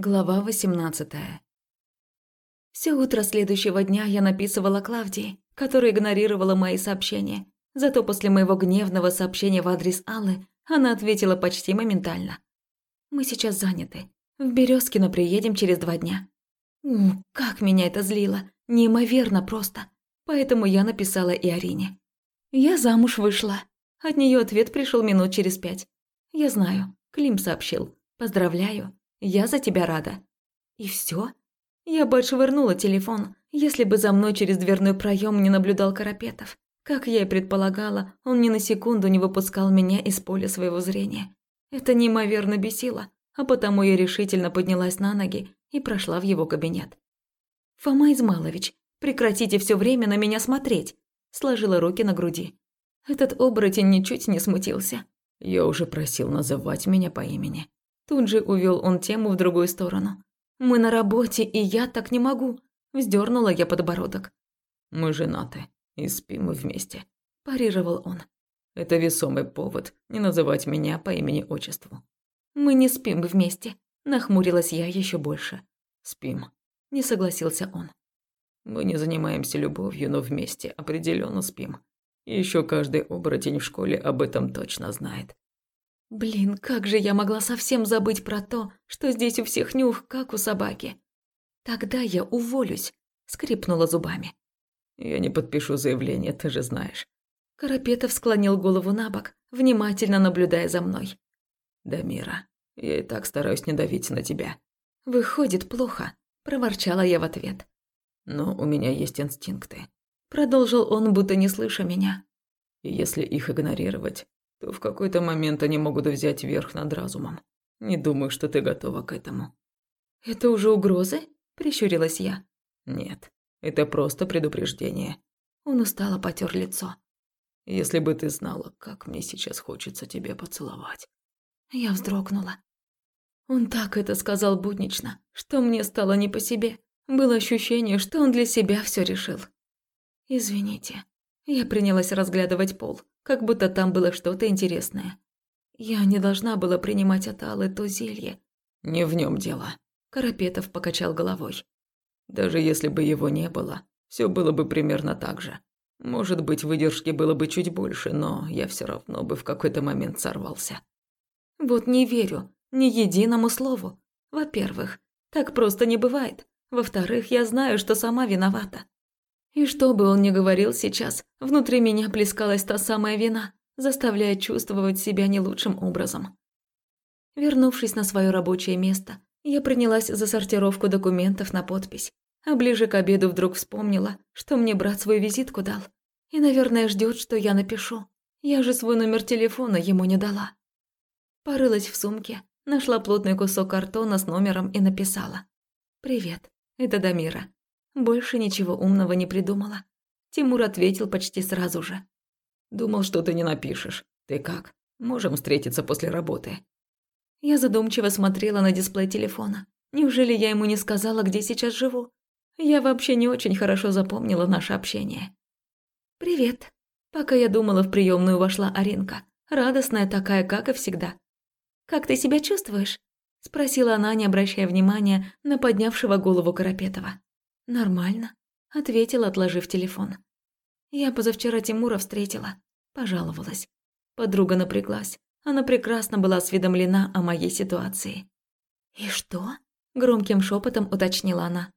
Глава 18 Все утро следующего дня я написывала Клавдии, которая игнорировала мои сообщения. Зато после моего гневного сообщения в адрес Аллы она ответила почти моментально. «Мы сейчас заняты. В Березкино приедем через два дня». У, как меня это злило. Неимоверно просто. Поэтому я написала и Арине. «Я замуж вышла». От нее ответ пришел минут через пять. «Я знаю. Клим сообщил. Поздравляю. Я за тебя рада». И все. Я бы отшвырнула телефон, если бы за мной через дверной проем не наблюдал Карапетов. Как я и предполагала, он ни на секунду не выпускал меня из поля своего зрения. Это неимоверно бесило, а потому я решительно поднялась на ноги и прошла в его кабинет. «Фома Измалович, прекратите все время на меня смотреть», – сложила руки на груди. Этот оборотень ничуть не смутился. «Я уже просил называть меня по имени», Тут же увел он тему в другую сторону. «Мы на работе, и я так не могу», – вздернула я подбородок. «Мы женаты и спим вместе», – парировал он. «Это весомый повод не называть меня по имени-отчеству». «Мы не спим вместе», – нахмурилась я еще больше. «Спим», – не согласился он. «Мы не занимаемся любовью, но вместе определенно спим. Еще каждый оборотень в школе об этом точно знает. Блин, как же я могла совсем забыть про то, что здесь у всех нюх, как у собаки. Тогда я уволюсь, скрипнула зубами. Я не подпишу заявление, ты же знаешь. Карапетов склонил голову на бок, внимательно наблюдая за мной. Дамира, я и так стараюсь не давить на тебя. Выходит плохо, проворчала я в ответ. Но у меня есть инстинкты. Продолжил он, будто не слыша меня. И если их игнорировать, то в какой-то момент они могут взять верх над разумом. Не думаю, что ты готова к этому». «Это уже угрозы?» – прищурилась я. «Нет, это просто предупреждение». Он устало потер лицо. «Если бы ты знала, как мне сейчас хочется тебя поцеловать». Я вздрогнула. Он так это сказал буднично, что мне стало не по себе. Было ощущение, что он для себя все решил. «Извините». Я принялась разглядывать пол как будто там было что-то интересное. Я не должна была принимать от Аллы то зелье. Не в нем дело. Карапетов покачал головой. Даже если бы его не было, все было бы примерно так же. Может быть, выдержки было бы чуть больше, но я все равно бы в какой-то момент сорвался. Вот не верю ни единому слову. Во-первых, так просто не бывает. Во-вторых, я знаю, что сама виновата. И что бы он ни говорил сейчас, внутри меня плескалась та самая вина, заставляя чувствовать себя не лучшим образом. Вернувшись на свое рабочее место, я принялась за сортировку документов на подпись, а ближе к обеду вдруг вспомнила, что мне брат свою визитку дал. И, наверное, ждет, что я напишу. Я же свой номер телефона ему не дала. Порылась в сумке, нашла плотный кусок картона с номером и написала. «Привет, это Дамира. Больше ничего умного не придумала. Тимур ответил почти сразу же. «Думал, что ты не напишешь. Ты как? Можем встретиться после работы». Я задумчиво смотрела на дисплей телефона. Неужели я ему не сказала, где сейчас живу? Я вообще не очень хорошо запомнила наше общение. «Привет». Пока я думала, в приемную вошла Аринка. Радостная такая, как и всегда. «Как ты себя чувствуешь?» – спросила она, не обращая внимания на поднявшего голову Карапетова. «Нормально», – ответила, отложив телефон. «Я позавчера Тимура встретила», – пожаловалась. Подруга напряглась. Она прекрасно была осведомлена о моей ситуации. «И что?» – громким шепотом уточнила она.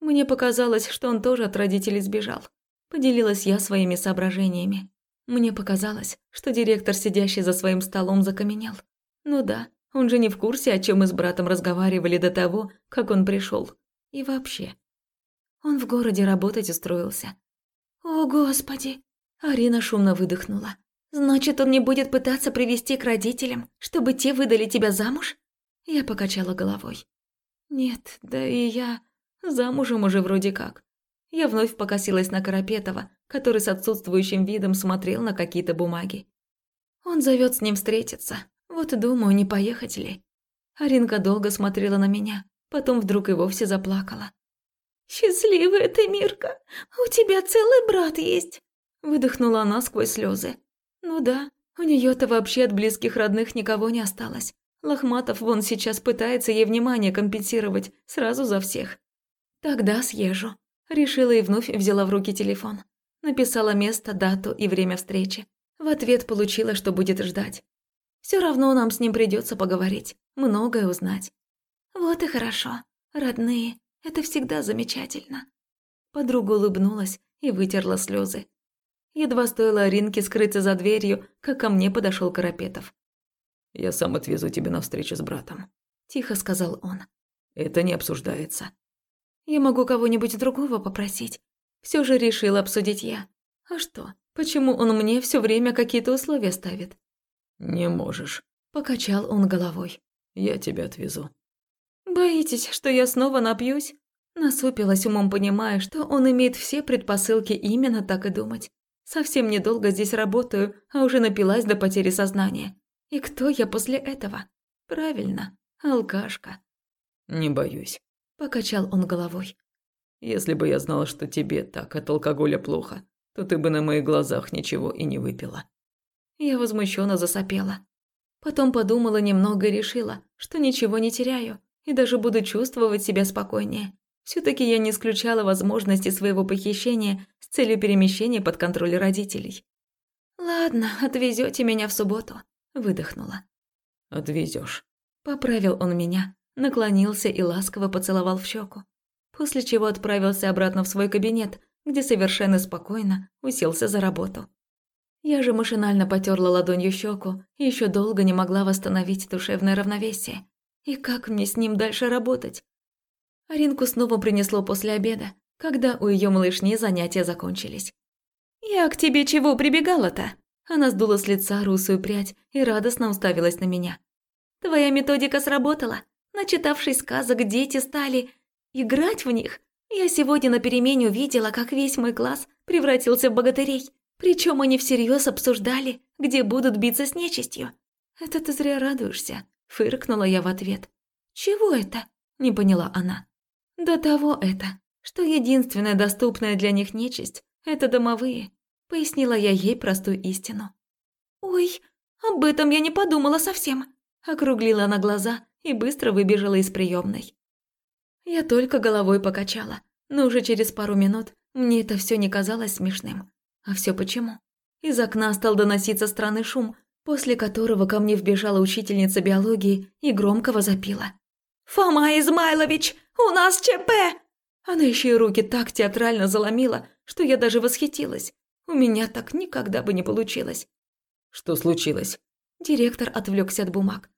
Мне показалось, что он тоже от родителей сбежал. Поделилась я своими соображениями. Мне показалось, что директор, сидящий за своим столом, закаменел. Ну да, он же не в курсе, о чем мы с братом разговаривали до того, как он пришел. И вообще, он в городе работать устроился. О, Господи! Арина шумно выдохнула. Значит, он не будет пытаться привести к родителям, чтобы те выдали тебя замуж? Я покачала головой. Нет, да и я замужем уже вроде как. Я вновь покосилась на Карапетова, который с отсутствующим видом смотрел на какие-то бумаги. Он зовет с ним встретиться. Вот и думаю, не поехать ли. Аринка долго смотрела на меня, потом вдруг и вовсе заплакала. «Счастливая ты, Мирка! У тебя целый брат есть!» Выдохнула она сквозь слезы. «Ну да, у нее то вообще от близких родных никого не осталось. Лохматов вон сейчас пытается ей внимание компенсировать сразу за всех. Тогда съезжу. Решила и вновь взяла в руки телефон. Написала место, дату и время встречи. В ответ получила, что будет ждать. Все равно нам с ним придется поговорить, многое узнать. Вот и хорошо. Родные, это всегда замечательно. Подруга улыбнулась и вытерла слезы. Едва стоило Аринке скрыться за дверью, как ко мне подошел Карапетов. «Я сам отвезу тебя на встречу с братом», – тихо сказал он. «Это не обсуждается». «Я могу кого-нибудь другого попросить. Все же решила обсудить я. А что, почему он мне все время какие-то условия ставит?» «Не можешь», – покачал он головой. «Я тебя отвезу». «Боитесь, что я снова напьюсь?» Насупилась умом, понимая, что он имеет все предпосылки именно так и думать. Совсем недолго здесь работаю, а уже напилась до потери сознания. И кто я после этого? Правильно, алкашка. «Не боюсь», – покачал он головой. «Если бы я знала, что тебе так от алкоголя плохо, то ты бы на моих глазах ничего и не выпила». Я возмущенно засопела. Потом подумала немного и решила, что ничего не теряю и даже буду чувствовать себя спокойнее. все таки я не исключала возможности своего похищения с целью перемещения под контроль родителей. «Ладно, отвезете меня в субботу», – выдохнула. Отвезешь. Поправил он меня, наклонился и ласково поцеловал в щеку, после чего отправился обратно в свой кабинет, где совершенно спокойно уселся за работу. Я же машинально потерла ладонью щеку и еще долго не могла восстановить душевное равновесие. И как мне с ним дальше работать? Аринку снова принесло после обеда, когда у ее малышни занятия закончились. «Я к тебе чего прибегала-то?» Она сдула с лица русую прядь и радостно уставилась на меня. «Твоя методика сработала. Начитавшись сказок, дети стали играть в них. Я сегодня на перемене увидела, как весь мой класс превратился в богатырей. Причем они всерьез обсуждали, где будут биться с нечистью. Это ты зря радуешься. Фыркнула я в ответ. «Чего это?» – не поняла она. «До того это, что единственная доступная для них нечисть – это домовые», – пояснила я ей простую истину. «Ой, об этом я не подумала совсем», – округлила она глаза и быстро выбежала из приемной. Я только головой покачала, но уже через пару минут мне это все не казалось смешным. А все почему? Из окна стал доноситься странный шум, после которого ко мне вбежала учительница биологии и громко возопила. «Фома Измайлович, у нас ЧП!» Она еще и руки так театрально заломила, что я даже восхитилась. У меня так никогда бы не получилось. «Что случилось?» Директор отвлекся от бумаг.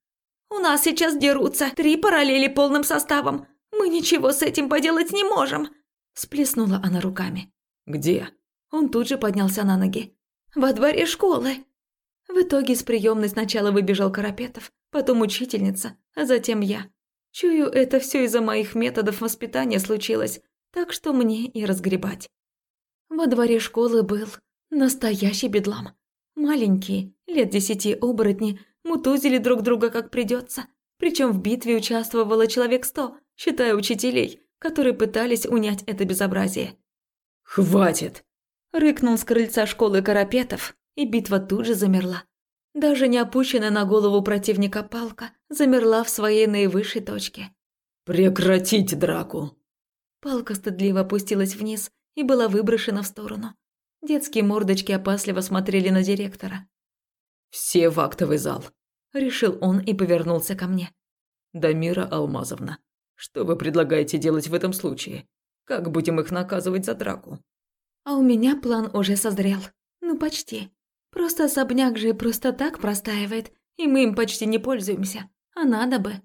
«У нас сейчас дерутся три параллели полным составом. Мы ничего с этим поделать не можем!» Сплеснула она руками. «Где?» Он тут же поднялся на ноги. «Во дворе школы!» В итоге из приемной сначала выбежал Карапетов, потом учительница, а затем я. Чую, это все из-за моих методов воспитания случилось, так что мне и разгребать. Во дворе школы был настоящий бедлам. Маленькие, лет десяти оборотни, мутузили друг друга как придется. Причем в битве участвовало человек сто, считая учителей, которые пытались унять это безобразие. «Хватит!» – рыкнул с крыльца школы Карапетов, и битва тут же замерла. Даже не опущенная на голову противника палка замерла в своей наивысшей точке. «Прекратить драку!» Палка стыдливо опустилась вниз и была выброшена в сторону. Детские мордочки опасливо смотрели на директора. «Все в актовый зал», – решил он и повернулся ко мне. «Дамира Алмазовна, что вы предлагаете делать в этом случае? Как будем их наказывать за драку?» А у меня план уже созрел. Ну, почти. Просто особняк же просто так простаивает, и мы им почти не пользуемся. А надо бы.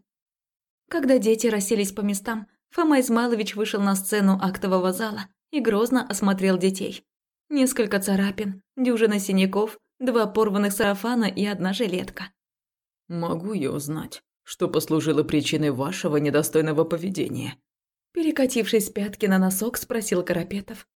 Когда дети расселись по местам, Фома Измайлович вышел на сцену актового зала и грозно осмотрел детей. Несколько царапин, дюжина синяков, два порванных сарафана и одна жилетка. «Могу я узнать, что послужило причиной вашего недостойного поведения?» Перекатившись с пятки на носок, спросил Карапетов.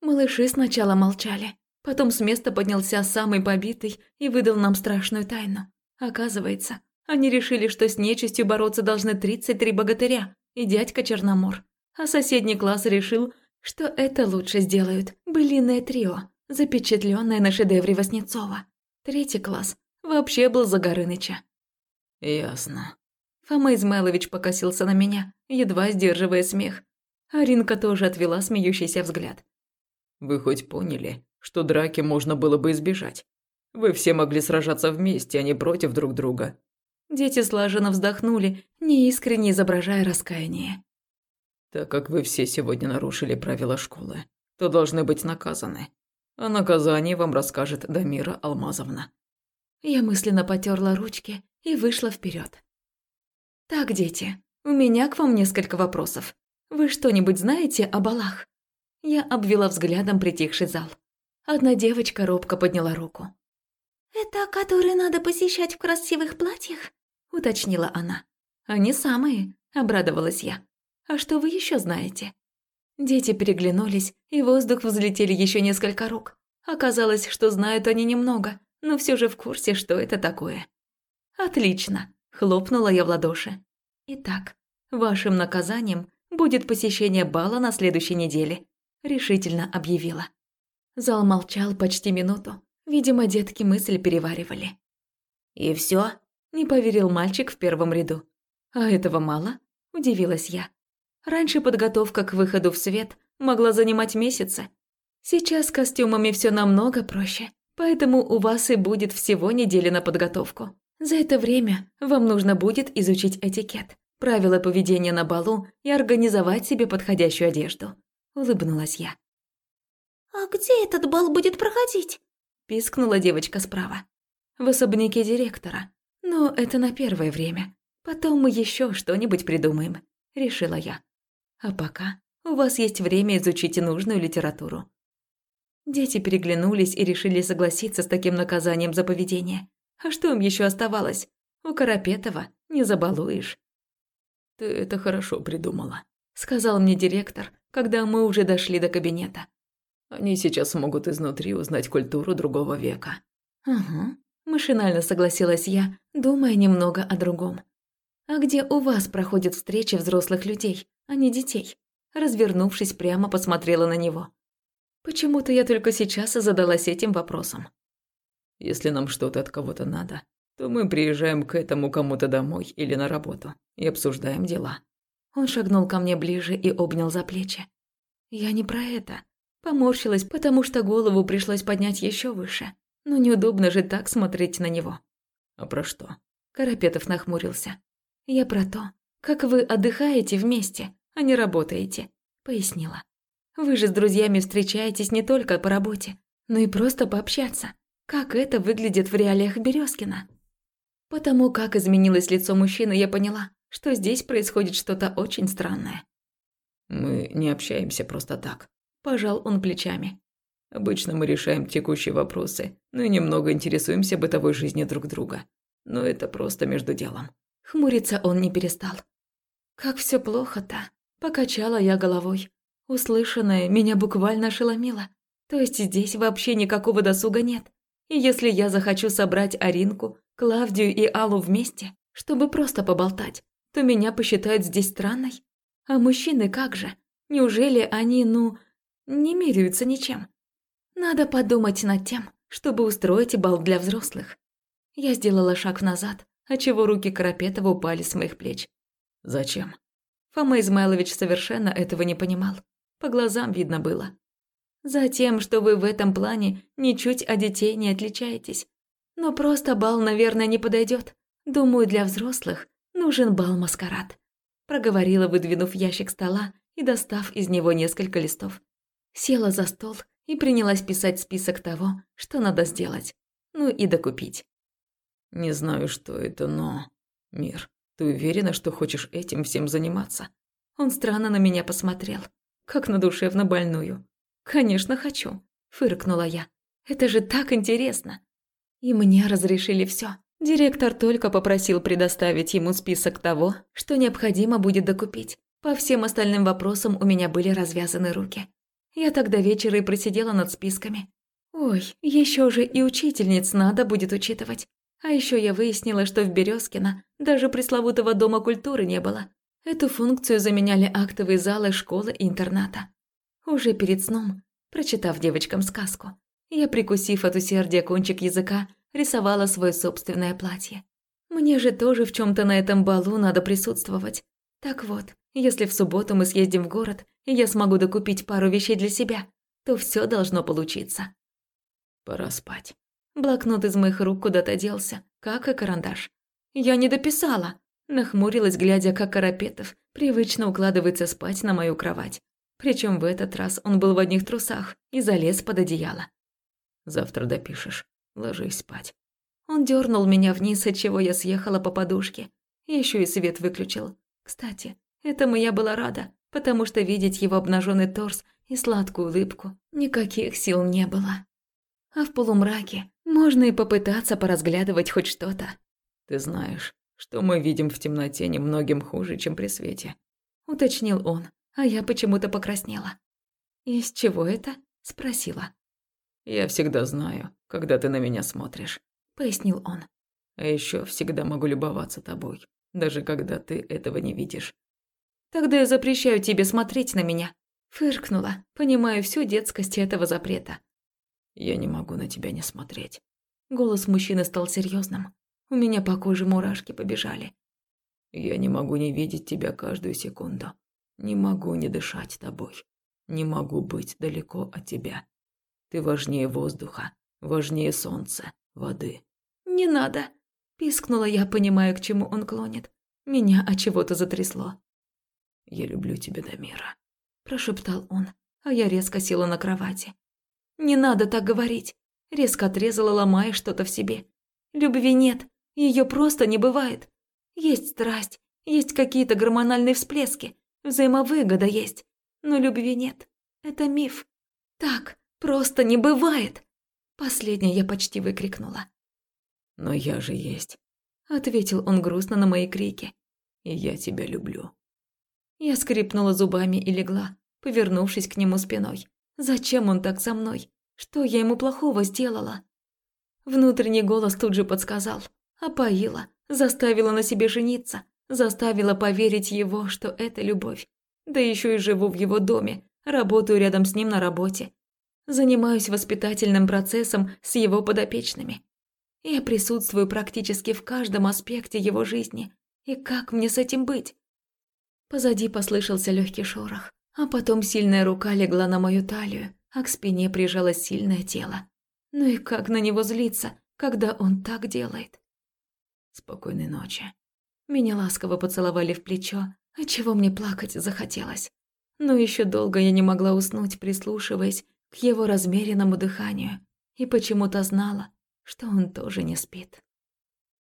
Малыши сначала молчали, Потом с места поднялся самый побитый и выдал нам страшную тайну. Оказывается, они решили, что с нечистью бороться должны 33 богатыря и дядька Черномор. А соседний класс решил, что это лучше сделают былиное трио, запечатленное на шедевре Васнецова. Третий класс вообще был за Горыныча. Ясно. Фома Измайлович покосился на меня, едва сдерживая смех. Аринка тоже отвела смеющийся взгляд. Вы хоть поняли, что драки можно было бы избежать? Вы все могли сражаться вместе, а не против друг друга. Дети слаженно вздохнули, неискренне изображая раскаяние. Так как вы все сегодня нарушили правила школы, то должны быть наказаны. О наказании вам расскажет Дамира Алмазовна. Я мысленно потерла ручки и вышла вперед. Так, дети, у меня к вам несколько вопросов. Вы что-нибудь знаете о балах? Я обвела взглядом притихший зал. Одна девочка робко подняла руку. «Это которые надо посещать в красивых платьях?» – уточнила она. «Они самые», – обрадовалась я. «А что вы еще знаете?» Дети переглянулись, и в воздух взлетели еще несколько рук. Оказалось, что знают они немного, но все же в курсе, что это такое. «Отлично!» – хлопнула я в ладоши. «Итак, вашим наказанием будет посещение бала на следующей неделе», – решительно объявила. Зал молчал почти минуту. Видимо, детки мысль переваривали. «И все? не поверил мальчик в первом ряду. «А этого мало?» – удивилась я. Раньше подготовка к выходу в свет могла занимать месяцы. Сейчас с костюмами все намного проще, поэтому у вас и будет всего неделя на подготовку. За это время вам нужно будет изучить этикет, правила поведения на балу и организовать себе подходящую одежду. Улыбнулась я. «А где этот бал будет проходить?» – пискнула девочка справа. «В особняке директора. Но это на первое время. Потом мы еще что-нибудь придумаем», – решила я. А пока у вас есть время изучить нужную литературу. Дети переглянулись и решили согласиться с таким наказанием за поведение. А что им еще оставалось? У Карапетова не забалуешь. «Ты это хорошо придумала», – сказал мне директор, когда мы уже дошли до кабинета. «Они сейчас могут изнутри узнать культуру другого века». «Угу», – машинально согласилась я, думая немного о другом. «А где у вас проходят встречи взрослых людей, а не детей?» Развернувшись, прямо посмотрела на него. Почему-то я только сейчас и задалась этим вопросом. «Если нам что-то от кого-то надо, то мы приезжаем к этому кому-то домой или на работу и обсуждаем дела». Он шагнул ко мне ближе и обнял за плечи. Я не про это. Поморщилась, потому что голову пришлось поднять еще выше. Но неудобно же так смотреть на него. «А про что?» Карапетов нахмурился. «Я про то, как вы отдыхаете вместе, а не работаете», — пояснила. «Вы же с друзьями встречаетесь не только по работе, но и просто пообщаться. Как это выглядит в реалиях Березкина?» Потому как изменилось лицо мужчины, я поняла, что здесь происходит что-то очень странное. «Мы не общаемся просто так», – пожал он плечами. «Обычно мы решаем текущие вопросы, ну и немного интересуемся бытовой жизнью друг друга. Но это просто между делом». Хмуриться он не перестал. «Как все плохо-то!» – покачала я головой. Услышанное меня буквально ошеломило. То есть здесь вообще никакого досуга нет. И если я захочу собрать Аринку, Клавдию и Аллу вместе, чтобы просто поболтать, то меня посчитают здесь странной. А мужчины как же? Неужели они, ну, не меряются ничем? Надо подумать над тем, чтобы устроить бал для взрослых. Я сделала шаг назад, отчего руки Карапетова упали с моих плеч. Зачем? Фома Измайлович совершенно этого не понимал. По глазам видно было. Затем, что вы в этом плане ничуть от детей не отличаетесь. Но просто бал, наверное, не подойдет. Думаю, для взрослых нужен бал-маскарад. Проговорила, выдвинув ящик стола и достав из него несколько листов. Села за стол и принялась писать список того, что надо сделать. Ну и докупить. Не знаю, что это, но... Мир, ты уверена, что хочешь этим всем заниматься? Он странно на меня посмотрел, как на душевно больную. Конечно, хочу, фыркнула я. Это же так интересно. И мне разрешили все. Директор только попросил предоставить ему список того, что необходимо будет докупить. По всем остальным вопросам у меня были развязаны руки. Я тогда вечера и просидела над списками. Ой, еще же и учительниц надо будет учитывать. А еще я выяснила, что в Березкино даже пресловутого дома культуры не было. Эту функцию заменяли актовые залы школы и интерната. Уже перед сном, прочитав девочкам сказку, я, прикусив от усердия кончик языка, рисовала свое собственное платье. Мне же тоже в чем то на этом балу надо присутствовать. Так вот, если в субботу мы съездим в город, и я смогу докупить пару вещей для себя, то все должно получиться. Пора спать. Блокнот из моих рук куда-то делся, как и карандаш. Я не дописала. Нахмурилась, глядя, как Карапетов привычно укладывается спать на мою кровать. Причем в этот раз он был в одних трусах и залез под одеяло. Завтра допишешь. Ложись спать. Он дернул меня вниз, от чего я съехала по подушке. Еще и свет выключил. Кстати, этому я была рада, потому что видеть его обнаженный торс и сладкую улыбку никаких сил не было. А в полумраке можно и попытаться поразглядывать хоть что-то. Ты знаешь, что мы видим в темноте немногим хуже, чем при свете. Уточнил он, а я почему-то покраснела. «Из чего это?» – спросила. «Я всегда знаю, когда ты на меня смотришь», – пояснил он. «А еще всегда могу любоваться тобой, даже когда ты этого не видишь». «Тогда я запрещаю тебе смотреть на меня», – фыркнула, понимая всю детскость этого запрета. «Я не могу на тебя не смотреть». Голос мужчины стал серьезным. У меня по коже мурашки побежали. Я не могу не видеть тебя каждую секунду. Не могу не дышать тобой. Не могу быть далеко от тебя. Ты важнее воздуха, важнее солнца, воды. Не надо, пискнула я, понимая, к чему он клонит. Меня от чего-то затрясло. Я люблю тебя до мира, прошептал он, а я резко села на кровати. Не надо так говорить, резко отрезала, ломая что-то в себе. Любви нет, ее просто не бывает. Есть страсть, есть какие-то гормональные всплески, взаимовыгода есть, но любви нет. Это миф. Так просто не бывает. Последнее я почти выкрикнула. Но я же есть, ответил он грустно на мои крики. И я тебя люблю. Я скрипнула зубами и легла, повернувшись к нему спиной. Зачем он так со мной? Что я ему плохого сделала? Внутренний голос тут же подсказал. Опоила, заставила на себе жениться, заставила поверить его, что это любовь. Да еще и живу в его доме, работаю рядом с ним на работе. Занимаюсь воспитательным процессом с его подопечными. Я присутствую практически в каждом аспекте его жизни. И как мне с этим быть? Позади послышался легкий шорох, а потом сильная рука легла на мою талию, а к спине прижалось сильное тело. Ну и как на него злиться, когда он так делает? Спокойной ночи. Меня ласково поцеловали в плечо, отчего мне плакать захотелось. Но еще долго я не могла уснуть, прислушиваясь к его размеренному дыханию, и почему-то знала, что он тоже не спит.